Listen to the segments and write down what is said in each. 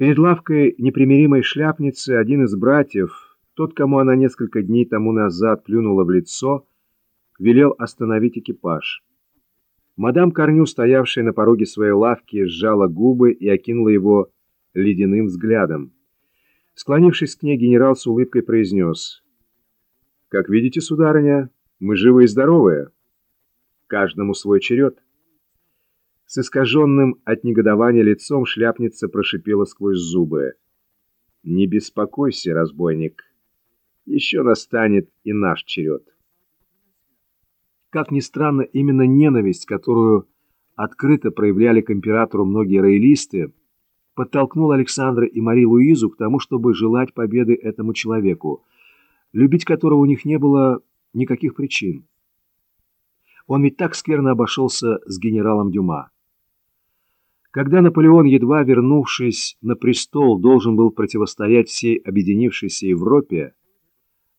Перед лавкой непримиримой шляпницы один из братьев, тот, кому она несколько дней тому назад плюнула в лицо, велел остановить экипаж. Мадам Корню, стоявшая на пороге своей лавки, сжала губы и окинула его ледяным взглядом. Склонившись к ней, генерал с улыбкой произнес. «Как видите, сударыня, мы живы и здоровы. Каждому свой черед». С искаженным от негодования лицом шляпница прошипела сквозь зубы. «Не беспокойся, разбойник. Еще настанет и наш черед». Как ни странно, именно ненависть, которую открыто проявляли к императору многие роялисты, подтолкнула Александра и Мари Луизу к тому, чтобы желать победы этому человеку, любить которого у них не было никаких причин. Он ведь так скверно обошелся с генералом Дюма. Когда Наполеон, едва вернувшись на престол, должен был противостоять всей объединившейся Европе,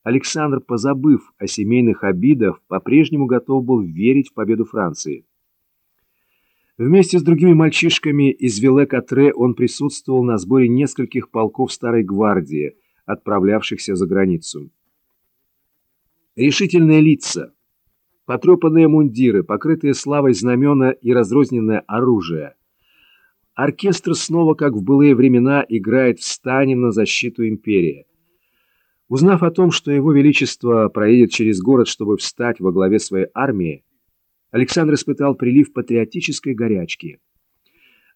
Александр, позабыв о семейных обидах, по-прежнему готов был верить в победу Франции. Вместе с другими мальчишками из Виле-Катре он присутствовал на сборе нескольких полков Старой Гвардии, отправлявшихся за границу. Решительные лица, потрепанные мундиры, покрытые славой знамена и разрозненное оружие – Оркестр снова, как в былые времена, играет «Встанем на защиту империи». Узнав о том, что его величество проедет через город, чтобы встать во главе своей армии, Александр испытал прилив патриотической горячки.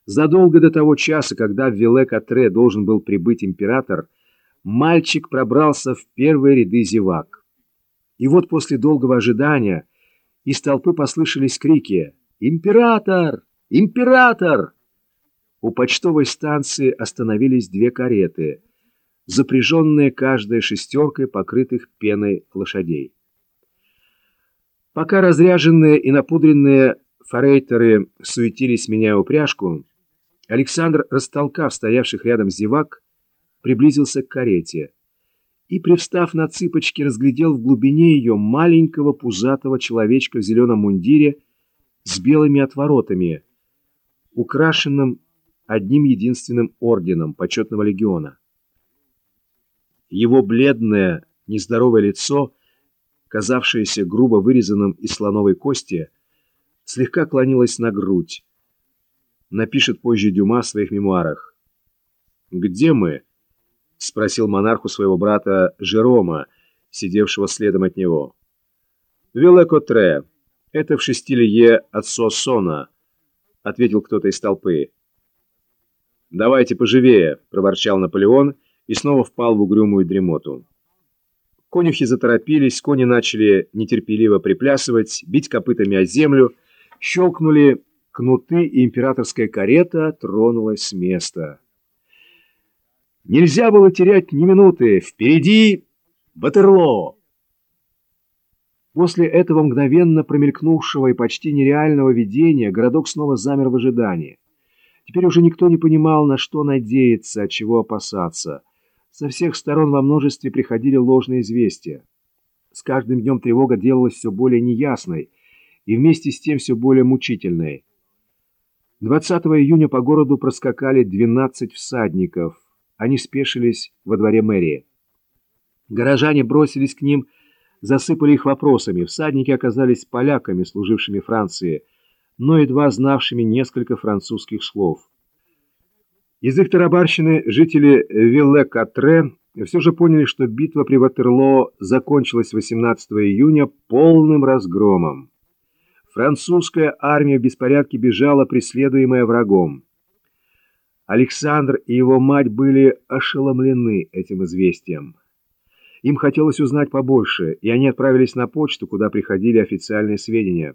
Задолго до того часа, когда в Виле-Катре должен был прибыть император, мальчик пробрался в первые ряды зевак. И вот после долгого ожидания из толпы послышались крики «Император! Император!» У почтовой станции остановились две кареты, запряженные каждой шестеркой покрытых пеной лошадей. Пока разряженные и напудренные форейтеры суетились, меняя упряжку, Александр, растолкав стоявших рядом зевак, приблизился к карете и, привстав на цыпочки, разглядел в глубине ее маленького пузатого человечка в зеленом мундире с белыми отворотами, украшенным одним единственным орденом почетного легиона. Его бледное, нездоровое лицо, казавшееся грубо вырезанным из слоновой кости, слегка клонилось на грудь. Напишет позже Дюма в своих мемуарах. «Где мы?» — спросил монарху своего брата Жерома, сидевшего следом от него. «Велекотре. Это в шести лье от Сосона», — ответил кто-то из толпы. «Давайте поживее!» – проворчал Наполеон и снова впал в угрюмую дремоту. Конюхи заторопились, кони начали нетерпеливо приплясывать, бить копытами о землю, щелкнули кнуты, и императорская карета тронулась с места. Нельзя было терять ни минуты. Впереди Ватерлоо! После этого мгновенно промелькнувшего и почти нереального видения городок снова замер в ожидании. Теперь уже никто не понимал, на что надеяться, от чего опасаться. Со всех сторон во множестве приходили ложные известия. С каждым днем тревога делалась все более неясной и вместе с тем все более мучительной. 20 июня по городу проскакали 12 всадников. Они спешились во дворе мэрии. Горожане бросились к ним, засыпали их вопросами. Всадники оказались поляками, служившими Франции – но едва знавшими несколько французских слов. Из их тарабарщины жители Вилле-Катре все же поняли, что битва при Ватерлоо закончилась 18 июня полным разгромом. Французская армия в беспорядке бежала, преследуемая врагом. Александр и его мать были ошеломлены этим известием. Им хотелось узнать побольше, и они отправились на почту, куда приходили официальные сведения.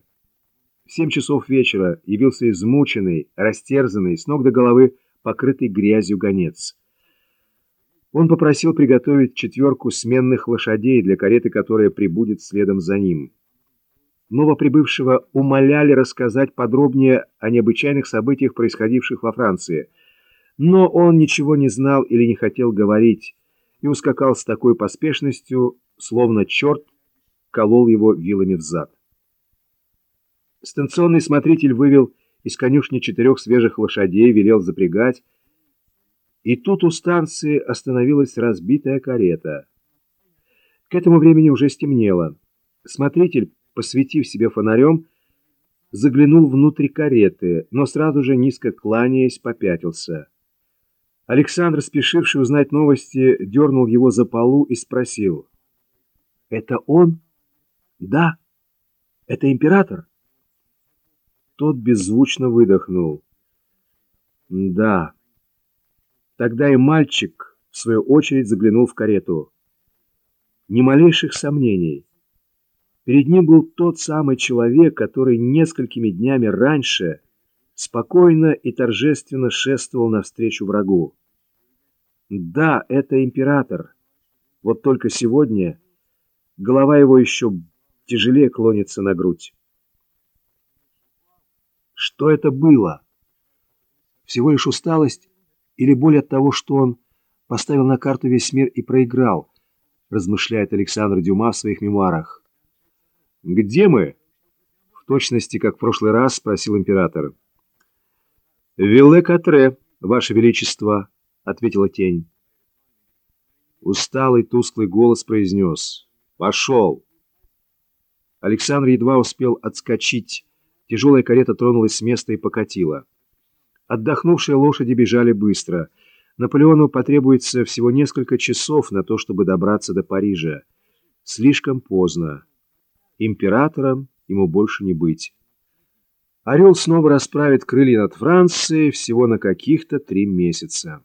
В семь часов вечера явился измученный, растерзанный, с ног до головы покрытый грязью гонец. Он попросил приготовить четверку сменных лошадей для кареты, которая прибудет следом за ним. Новоприбывшего умоляли рассказать подробнее о необычайных событиях, происходивших во Франции. Но он ничего не знал или не хотел говорить и ускакал с такой поспешностью, словно черт колол его вилами в зад. Станционный смотритель вывел из конюшни четырех свежих лошадей, велел запрягать, И тут у станции остановилась разбитая карета. К этому времени уже стемнело. Смотритель, посветив себе фонарем, заглянул внутрь кареты, но сразу же, низко кланяясь, попятился. Александр, спешивший узнать новости, дернул его за полу и спросил. «Это он?» «Да. Это император?» Тот беззвучно выдохнул. «Да». Тогда и мальчик, в свою очередь, заглянул в карету. Ни малейших сомнений. Перед ним был тот самый человек, который несколькими днями раньше спокойно и торжественно шествовал навстречу врагу. Да, это император. Вот только сегодня голова его еще тяжелее клонится на грудь. Что это было? Всего лишь усталость или боль от того, что он поставил на карту весь мир и проиграл, размышляет Александр Дюма в своих мемуарах. «Где мы?» В точности, как в прошлый раз, спросил император. «Вилле-Катре, Ваше Величество», — ответила тень. Усталый, тусклый голос произнес «Пошел!». Александр едва успел отскочить. Тяжелая карета тронулась с места и покатила. Отдохнувшие лошади бежали быстро. Наполеону потребуется всего несколько часов на то, чтобы добраться до Парижа. Слишком поздно. Императором ему больше не быть. Орел снова расправит крылья над Францией всего на каких-то три месяца.